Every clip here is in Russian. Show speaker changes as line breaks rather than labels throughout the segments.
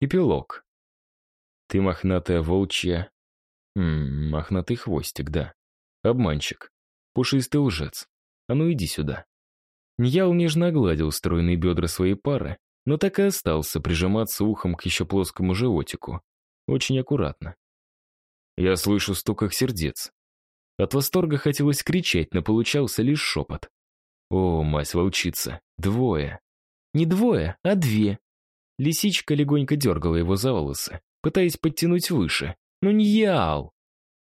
Эпилог. Ты мохнатая волчья. Ммм, мохнатый хвостик, да. Обманщик. Пушистый лжец. А ну иди сюда. Ньял нежно огладил стройные бедра своей пары, но так и остался прижиматься ухом к еще плоскому животику. Очень аккуратно. Я слышу стук их сердец. От восторга хотелось кричать, но получался лишь шепот. О, мать волчица, двое. Не двое, а две. Лисичка легонько дергала его за волосы, пытаясь подтянуть выше. Ну не ял!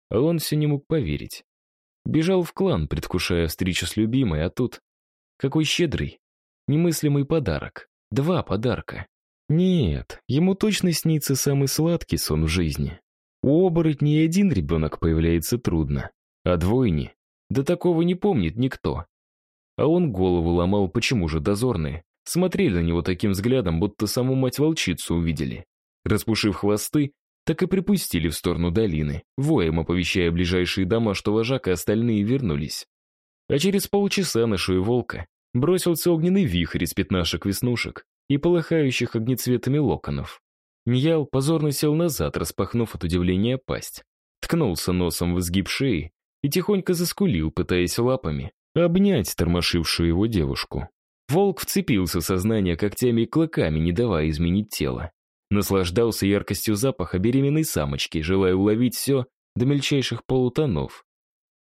А он все не мог поверить. Бежал в клан, предвкушая встречу с любимой, а тут... Какой щедрый, немыслимый подарок. Два подарка. Нет, ему точно снится самый сладкий сон в жизни. У оборотней один ребенок появляется трудно, а двойни... Да такого не помнит никто. А он голову ломал, почему же дозорные смотрели на него таким взглядом, будто саму мать-волчицу увидели. Распушив хвосты, так и припустили в сторону долины, воем оповещая ближайшие дома, что вожак и остальные вернулись. А через полчаса на шею волка бросился огненный вихрь из пятнашек-веснушек и полыхающих огнецветами локонов. Ньял позорно сел назад, распахнув от удивления пасть. Ткнулся носом в изгиб шеи и тихонько заскулил, пытаясь лапами обнять тормошившую его девушку. Волк вцепился сознание когтями и клыками, не давая изменить тело. Наслаждался яркостью запаха беременной самочки, желая уловить все до мельчайших полутонов.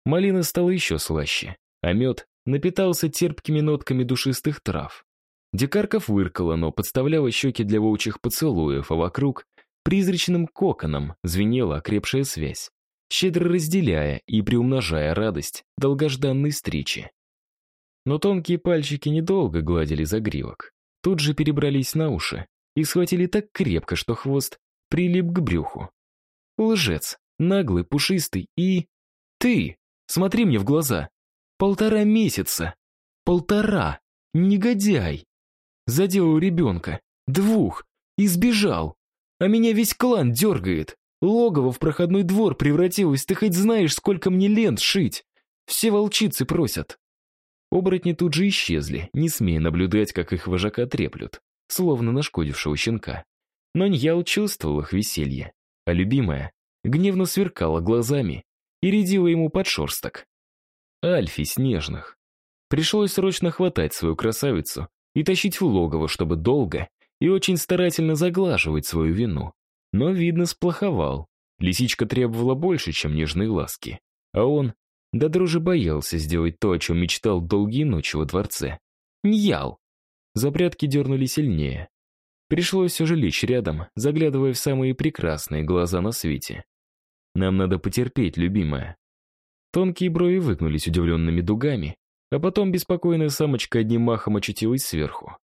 Малина стала еще слаще, а мед напитался терпкими нотками душистых трав. Дикарка фыркала, но подставляла щеки для волчьих поцелуев, а вокруг призрачным коконом звенела окрепшая связь, щедро разделяя и приумножая радость долгожданной встречи. Но тонкие пальчики недолго гладили загривок. Тут же перебрались на уши и схватили так крепко, что хвост прилип к брюху. Лжец, наглый, пушистый и... Ты! Смотри мне в глаза! Полтора месяца! Полтора! Негодяй! Заделал ребенка, двух, и сбежал. А меня весь клан дергает. Логово в проходной двор превратилось, ты хоть знаешь, сколько мне лент шить. Все волчицы просят. Оборотни тут же исчезли, не смея наблюдать, как их вожака треплют, словно нашкодившего щенка. Но Ньял чувствовал их веселье, а любимая гневно сверкала глазами и рядила ему под шерсток. Альфи снежных. Пришлось срочно хватать свою красавицу и тащить в логово, чтобы долго и очень старательно заглаживать свою вину. Но, видно, сплоховал. Лисичка требовала больше, чем нежные ласки. А он да дрожи боялся сделать то, о чем мечтал долгие ночи во дворце. Ньял! Запрятки дернули сильнее. Пришлось все же лечь рядом, заглядывая в самые прекрасные глаза на свете. «Нам надо потерпеть, любимая». Тонкие брови выгнулись удивленными дугами, а потом беспокойная самочка одним махом очутилась сверху.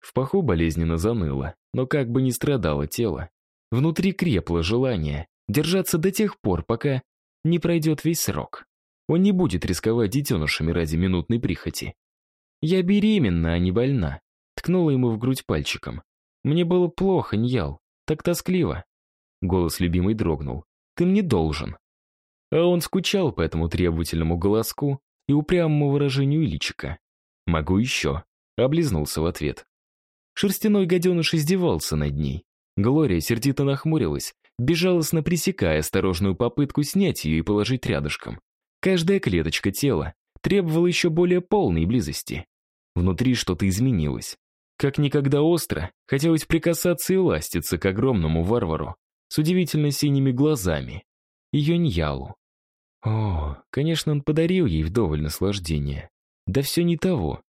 В паху болезненно заныло, но как бы ни страдало тело. Внутри крепло желание держаться до тех пор, пока не пройдет весь срок. Он не будет рисковать детенышами ради минутной прихоти. «Я беременна, а не больна», — ткнула ему в грудь пальчиком. «Мне было плохо, Ньял, так тоскливо». Голос любимый дрогнул. «Ты мне должен». А он скучал по этому требовательному голоску и упрямому выражению личика. «Могу еще», — облизнулся в ответ. Шерстяной гаденыш издевался над ней. Глория сердито нахмурилась, безжалостно пресекая осторожную попытку снять ее и положить рядышком. Каждая клеточка тела требовала еще более полной близости. Внутри что-то изменилось. Как никогда остро хотелось прикасаться и ластиться к огромному варвару с удивительно синими глазами. Ее Ньялу. О, конечно, он подарил ей вдоволь наслаждения. Да все не того.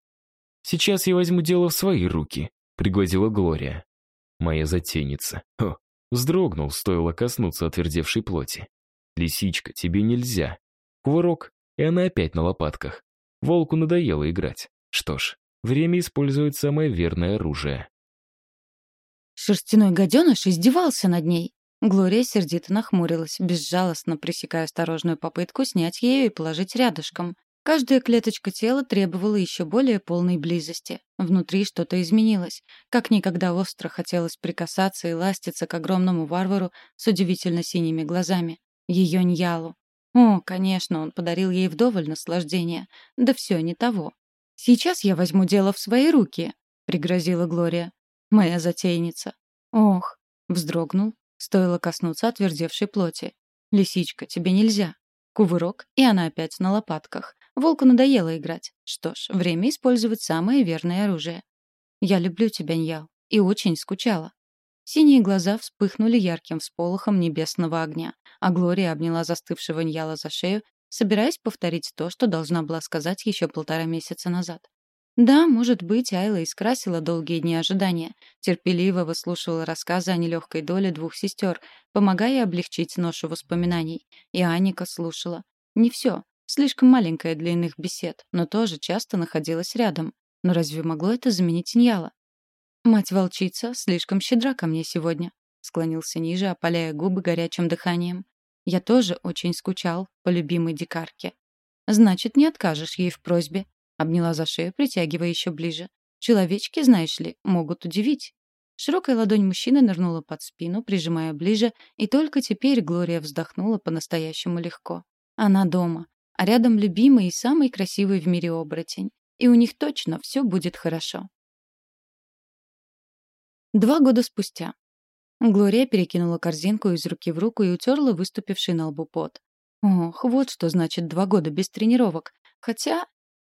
Сейчас я возьму дело в свои руки, пригвозила Глория. Моя затейница. О, вздрогнул, стоило коснуться отвердевшей плоти. Лисичка, тебе нельзя. Кувырок, и она опять на лопатках. Волку надоело играть. Что ж, время использует самое верное оружие.
Шерстяной гаденыш издевался над ней. Глория сердито нахмурилась, безжалостно пресекая осторожную попытку снять ее и положить рядышком. Каждая клеточка тела требовала еще более полной близости. Внутри что-то изменилось. Как никогда остро хотелось прикасаться и ластиться к огромному варвару с удивительно синими глазами. Ее Ньялу. О, конечно, он подарил ей вдоволь наслаждения. Да все не того. «Сейчас я возьму дело в свои руки», — пригрозила Глория. «Моя затейница». «Ох, Вздрогнул, стоило коснуться отвердевшей плоти. «Лисичка, тебе нельзя!» Кувырок, и она опять на лопатках. Волку надоело играть. Что ж, время использовать самое верное оружие. «Я люблю тебя, Ньял, и очень скучала». Синие глаза вспыхнули ярким всполохом небесного огня, а Глория обняла застывшего Ньяла за шею, собираясь повторить то, что должна была сказать еще полтора месяца назад. Да, может быть, Айла искрасила долгие дни ожидания, терпеливо выслушивала рассказы о нелегкой доле двух сестер, помогая облегчить ношу воспоминаний. И Аника слушала. Не все, слишком маленькая для иных бесед, но тоже часто находилась рядом. Но разве могло это заменить Ньяла? «Мать-волчица слишком щедра ко мне сегодня», — склонился ниже, опаляя губы горячим дыханием. «Я тоже очень скучал по любимой дикарке». «Значит, не откажешь ей в просьбе», Обняла за шею, притягивая еще ближе. Человечки, знаешь ли, могут удивить. Широкая ладонь мужчины нырнула под спину, прижимая ближе, и только теперь Глория вздохнула по-настоящему легко. Она дома, а рядом любимый и самый красивый в мире оборотень. И у них точно все будет хорошо. Два года спустя. Глория перекинула корзинку из руки в руку и утерла выступивший на лбу пот. Ох, вот что значит два года без тренировок. Хотя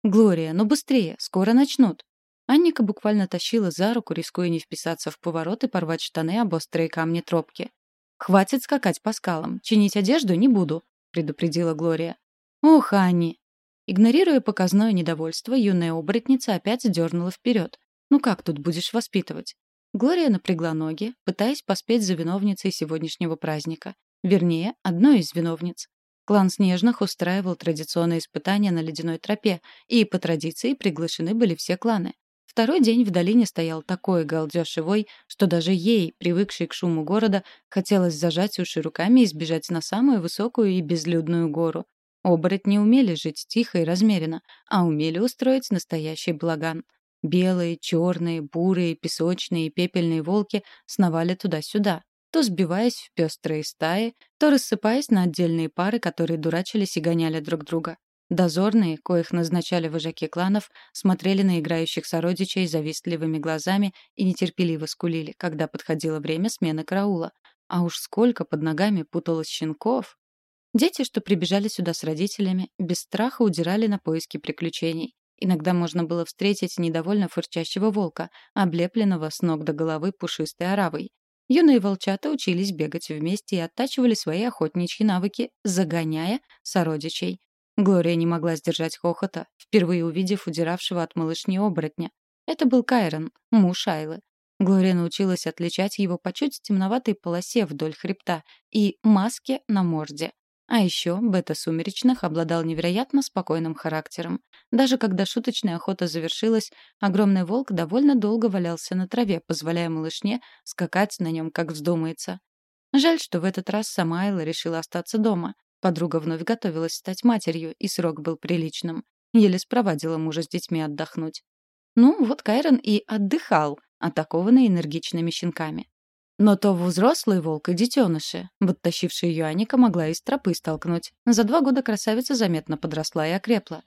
«Глория, ну быстрее, скоро начнут». Анника буквально тащила за руку, рискуя не вписаться в поворот и порвать штаны об острые камни тропки. «Хватит скакать по скалам. Чинить одежду не буду», — предупредила Глория. «Ох, Анни!» Игнорируя показное недовольство, юная оборотница опять дернула вперед. «Ну как тут будешь воспитывать?» Глория напрягла ноги, пытаясь поспеть за виновницей сегодняшнего праздника. Вернее, одной из виновниц. Клан Снежных устраивал традиционные испытания на ледяной тропе, и по традиции приглашены были все кланы. Второй день в долине стоял такой галдеж и вой, что даже ей, привыкшей к шуму города, хотелось зажать уши руками и сбежать на самую высокую и безлюдную гору. Оборотни умели жить тихо и размеренно, а умели устроить настоящий благан. Белые, черные, бурые, песочные и пепельные волки сновали туда-сюда то сбиваясь в пестрые стаи, то рассыпаясь на отдельные пары, которые дурачились и гоняли друг друга. Дозорные, коих назначали вожаки кланов, смотрели на играющих сородичей завистливыми глазами и нетерпеливо скулили, когда подходило время смены караула. А уж сколько под ногами путалось щенков! Дети, что прибежали сюда с родителями, без страха удирали на поиски приключений. Иногда можно было встретить недовольно фырчащего волка, облепленного с ног до головы пушистой оравой. Юные волчата учились бегать вместе и оттачивали свои охотничьи навыки, загоняя сородичей. Глория не могла сдержать хохота, впервые увидев удиравшего от малышни оборотня. Это был Кайрон, муж Айлы. Глория научилась отличать его по чуть темноватой полосе вдоль хребта и маске на морде. А еще Бета Сумеречных обладал невероятно спокойным характером. Даже когда шуточная охота завершилась, огромный волк довольно долго валялся на траве, позволяя малышне скакать на нем, как вздумается. Жаль, что в этот раз сама Айла решила остаться дома. Подруга вновь готовилась стать матерью, и срок был приличным. Еле спровадила мужа с детьми отдохнуть. Ну, вот Кайрон и отдыхал, атакованный энергичными щенками. Но то взрослый волк и детеныши. Подтащившая ее Аника могла из тропы столкнуть. За два года красавица заметно подросла и окрепла.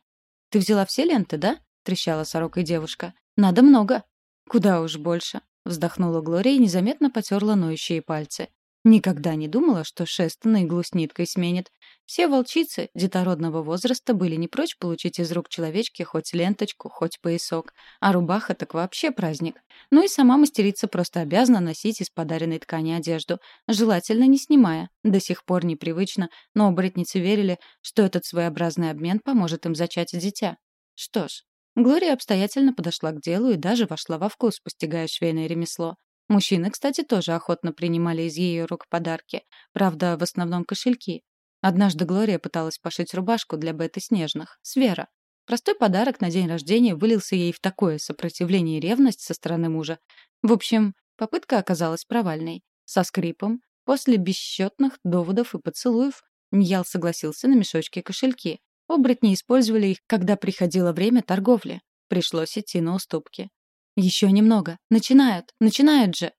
«Ты взяла все ленты, да?» — трещала сорокой девушка. «Надо много». «Куда уж больше», — вздохнула Глория и незаметно потерла ноющие пальцы. Никогда не думала, что шест на иглу с ниткой сменит. Все волчицы детородного возраста были не прочь получить из рук человечки хоть ленточку, хоть поясок. А рубаха так вообще праздник. Ну и сама мастерица просто обязана носить из подаренной ткани одежду, желательно не снимая. До сих пор непривычно, но оборотницы верили, что этот своеобразный обмен поможет им зачать дитя. Что ж, Глория обстоятельно подошла к делу и даже вошла во вкус, постигая швейное ремесло. Мужчины, кстати, тоже охотно принимали из ее рук подарки. Правда, в основном кошельки. Однажды Глория пыталась пошить рубашку для Беты Снежных. С Вера. Простой подарок на день рождения вылился ей в такое сопротивление и ревность со стороны мужа. В общем, попытка оказалась провальной. Со скрипом, после бесчетных доводов и поцелуев, Ньял согласился на мешочки-кошельки. Оборотни использовали их, когда приходило время торговли. Пришлось идти на уступки. Еще немного. Начинают, начинают же.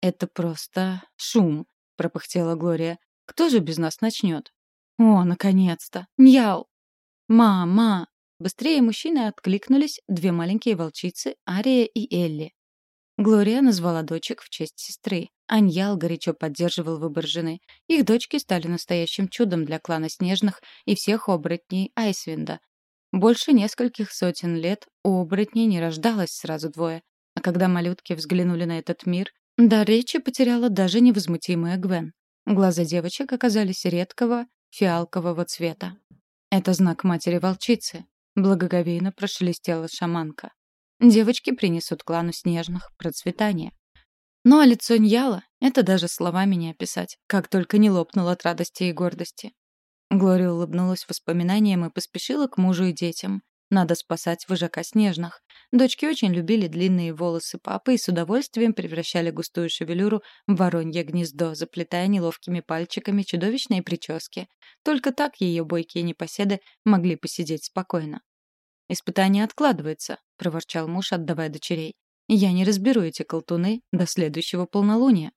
Это просто шум, пропыхтела Глория. Кто же без нас начнет? О, наконец-то. Ньял. Мама. Быстрее мужчины откликнулись две маленькие волчицы, Ария и Элли. Глория назвала дочек в честь сестры. Аньял горячо поддерживал выбор жены. Их дочки стали настоящим чудом для клана Снежных и всех оборотней Айсвинда. Больше нескольких сотен лет у оборотней не рождалось сразу двое. А когда малютки взглянули на этот мир, до речи потеряла даже невозмутимая Гвен. Глаза девочек оказались редкого фиалкового цвета. Это знак матери-волчицы. Благоговейно прошелестела шаманка. Девочки принесут клану снежных процветание. Ну а лицо Ньяла — это даже словами не описать, как только не лопнул от радости и гордости. Глория улыбнулась воспоминаниям и поспешила к мужу и детям. Надо спасать вожака снежных. Дочки очень любили длинные волосы папы и с удовольствием превращали густую шевелюру в воронье гнездо, заплетая неловкими пальчиками чудовищные прически. Только так ее бойкие непоседы могли посидеть спокойно. «Испытание откладывается», — проворчал муж, отдавая дочерей. «Я не разберу эти колтуны до следующего полнолуния».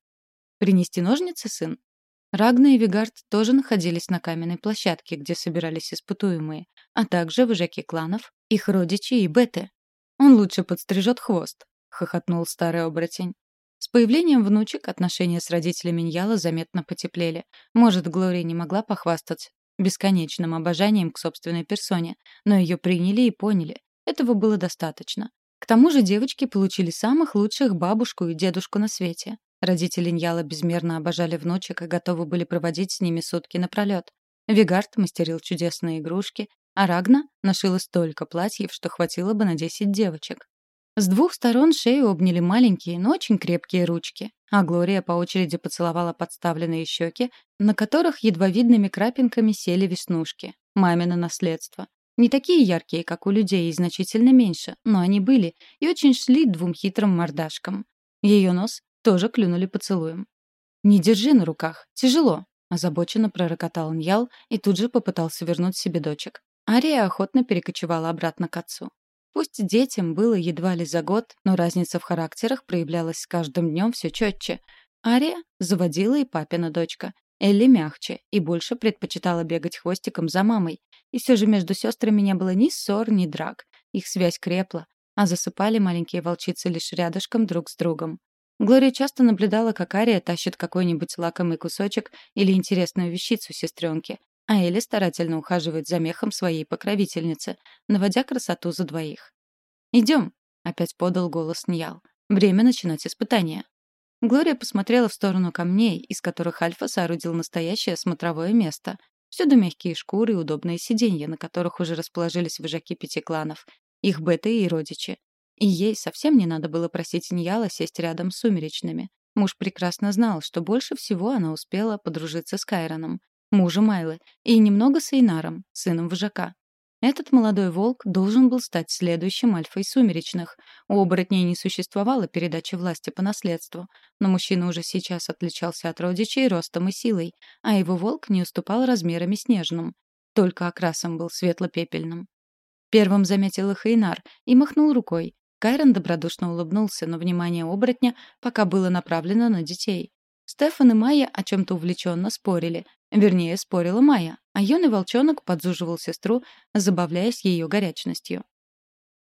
«Принести ножницы, сын?» Рагна и Вигард тоже находились на каменной площадке, где собирались испытуемые, а также вожаки кланов, их родичи и беты. «Он лучше подстрижет хвост», — хохотнул старый оборотень. С появлением внучек отношения с родителями Ньяла заметно потеплели. Может, Глория не могла похвастать бесконечным обожанием к собственной персоне, но ее приняли и поняли. Этого было достаточно. К тому же девочки получили самых лучших бабушку и дедушку на свете. Родители Ньяла безмерно обожали внучек и готовы были проводить с ними сутки напролет. Вигард мастерил чудесные игрушки, а Рагна нашила столько платьев, что хватило бы на 10 девочек. С двух сторон шею обняли маленькие, но очень крепкие ручки, а Глория по очереди поцеловала подставленные щеки, на которых едва видными крапинками сели веснушки. Мамино наследство. Не такие яркие, как у людей, и значительно меньше, но они были и очень шли двум хитрым мордашкам. Ее нос тоже клюнули поцелуем. «Не держи на руках, тяжело», — озабоченно пророкотал Ньял и тут же попытался вернуть себе дочек. Ария охотно перекочевала обратно к отцу. Пусть детям было едва ли за год, но разница в характерах проявлялась с каждым днем все четче. Ария заводила и папина дочка. Элли мягче и больше предпочитала бегать хвостиком за мамой. И все же между сестрами не было ни ссор, ни драк. Их связь крепла, а засыпали маленькие волчицы лишь рядышком друг с другом. Глория часто наблюдала, как Ария тащит какой-нибудь лакомый кусочек или интересную вещицу сестренке, а Элли старательно ухаживает за мехом своей покровительницы, наводя красоту за двоих. «Идем», — опять подал голос Ньял. «Время начинать испытание». Глория посмотрела в сторону камней, из которых Альфа соорудил настоящее смотровое место. Всюду мягкие шкуры и удобные сиденья, на которых уже расположились вожаки пяти кланов, их беты и родичи. И ей совсем не надо было просить Ньяла сесть рядом с сумеречными. Муж прекрасно знал, что больше всего она успела подружиться с Кайроном, мужем Майлы, и немного с Эйнаром, сыном вожака. Этот молодой волк должен был стать следующим альфой сумеречных. У оборотней не существовало передачи власти по наследству, но мужчина уже сейчас отличался от родичей ростом и силой, а его волк не уступал размерами снежным. Только окрасом был светло-пепельным. Первым заметил их Эйнар и махнул рукой, Кайрон добродушно улыбнулся, но внимание оборотня пока было направлено на детей. Стефан и Майя о чем-то увлеченно спорили. Вернее, спорила Майя, а юный волчонок подзуживал сестру, забавляясь ее горячностью.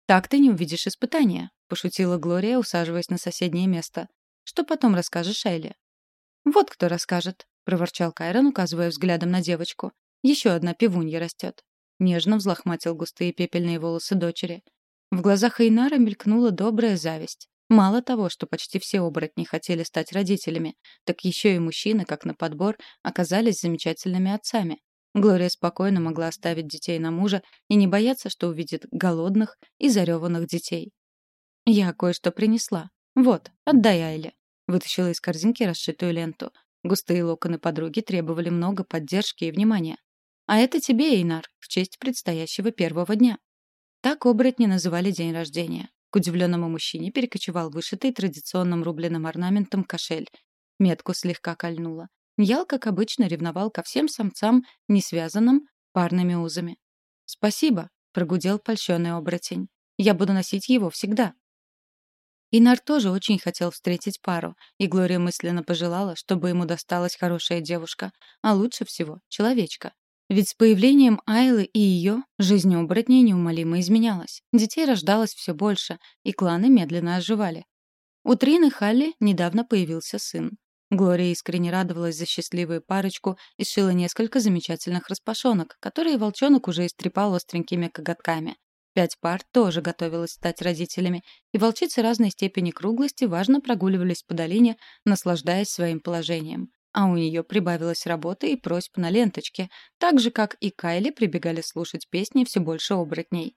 «Так ты не увидишь испытания», — пошутила Глория, усаживаясь на соседнее место. «Что потом расскажешь Айле?» «Вот кто расскажет», — проворчал Кайрон, указывая взглядом на девочку. «Еще одна пивунья растет». Нежно взлохматил густые пепельные волосы дочери. В глазах Эйнара мелькнула добрая зависть. Мало того, что почти все оборотни хотели стать родителями, так еще и мужчины, как на подбор, оказались замечательными отцами. Глория спокойно могла оставить детей на мужа и не бояться, что увидит голодных и зареванных детей. «Я кое-что принесла. Вот, отдай Айле». Вытащила из корзинки расшитую ленту. Густые локоны подруги требовали много поддержки и внимания. «А это тебе, Эйнар, в честь предстоящего первого дня». Так оборотни называли день рождения. К удивленному мужчине перекочевал вышитый традиционным рубленым орнаментом кошель. Метку слегка кольнула. Ньял, как обычно, ревновал ко всем самцам, не связанным парными узами. «Спасибо», — прогудел польщенный оборотень. «Я буду носить его всегда». Инар тоже очень хотел встретить пару, и Глория мысленно пожелала, чтобы ему досталась хорошая девушка, а лучше всего — человечка. Ведь с появлением Айлы и ее жизнь оборотней неумолимо изменялась. Детей рождалось все больше, и кланы медленно оживали. У Трины Халли недавно появился сын. Глория искренне радовалась за счастливую парочку и сшила несколько замечательных распашонок, которые волчонок уже истрепал остренькими коготками. Пять пар тоже готовилась стать родителями, и волчицы разной степени круглости важно прогуливались по долине, наслаждаясь своим положением. А у нее прибавилось работы и просьб на ленточке, так же, как и Кайли прибегали слушать песни все больше оборотней.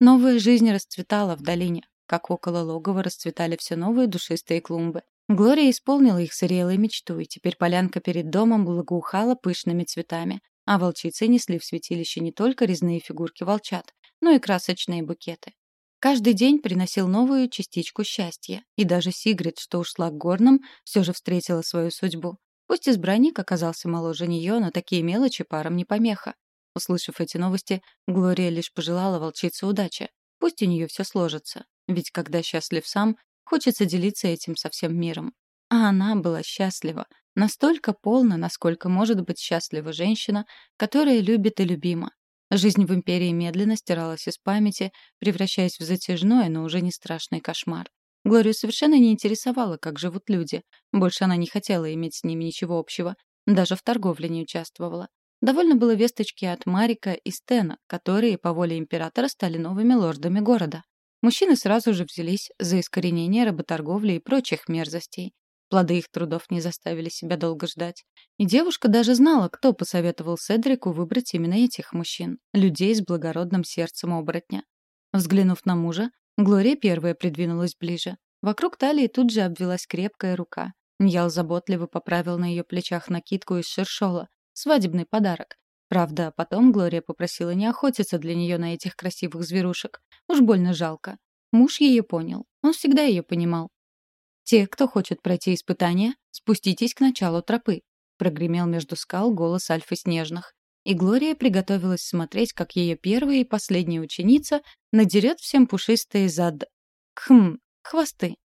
Новая жизнь расцветала в долине, как около логова расцветали все новые душистые клумбы. Глория исполнила их зрелой мечту, и теперь полянка перед домом благоухала пышными цветами, а волчицы несли в святилище не только резные фигурки волчат, но и красочные букеты. Каждый день приносил новую частичку счастья, и даже Сигрид, что ушла к горным, все же встретила свою судьбу. Пусть избранник оказался моложе нее, но такие мелочи парам не помеха. Услышав эти новости, Глория лишь пожелала волчице удачи. Пусть у нее все сложится, ведь когда счастлив сам, Хочется делиться этим со всем миром. А она была счастлива. Настолько полна, насколько может быть счастлива женщина, которая любит и любима. Жизнь в империи медленно стиралась из памяти, превращаясь в затяжной, но уже не страшный кошмар. Глорию совершенно не интересовало, как живут люди. Больше она не хотела иметь с ними ничего общего. Даже в торговле не участвовала. Довольно было весточки от Марика и Стена, которые по воле императора стали новыми лордами города. Мужчины сразу же взялись за искоренение работорговли и прочих мерзостей. Плоды их трудов не заставили себя долго ждать. И девушка даже знала, кто посоветовал Седрику выбрать именно этих мужчин, людей с благородным сердцем оборотня. Взглянув на мужа, Глория первая придвинулась ближе. Вокруг талии тут же обвелась крепкая рука. Ньял заботливо поправил на ее плечах накидку из шершола, свадебный подарок, Правда, потом Глория попросила не охотиться для нее на этих красивых зверушек. Уж больно жалко. Муж ее понял. Он всегда ее понимал. «Те, кто хочет пройти испытание, спуститесь к началу тропы», прогремел между скал голос Альфы Снежных. И Глория приготовилась смотреть, как ее первая и последняя ученица надерет всем пушистые зад... Хм, хвосты.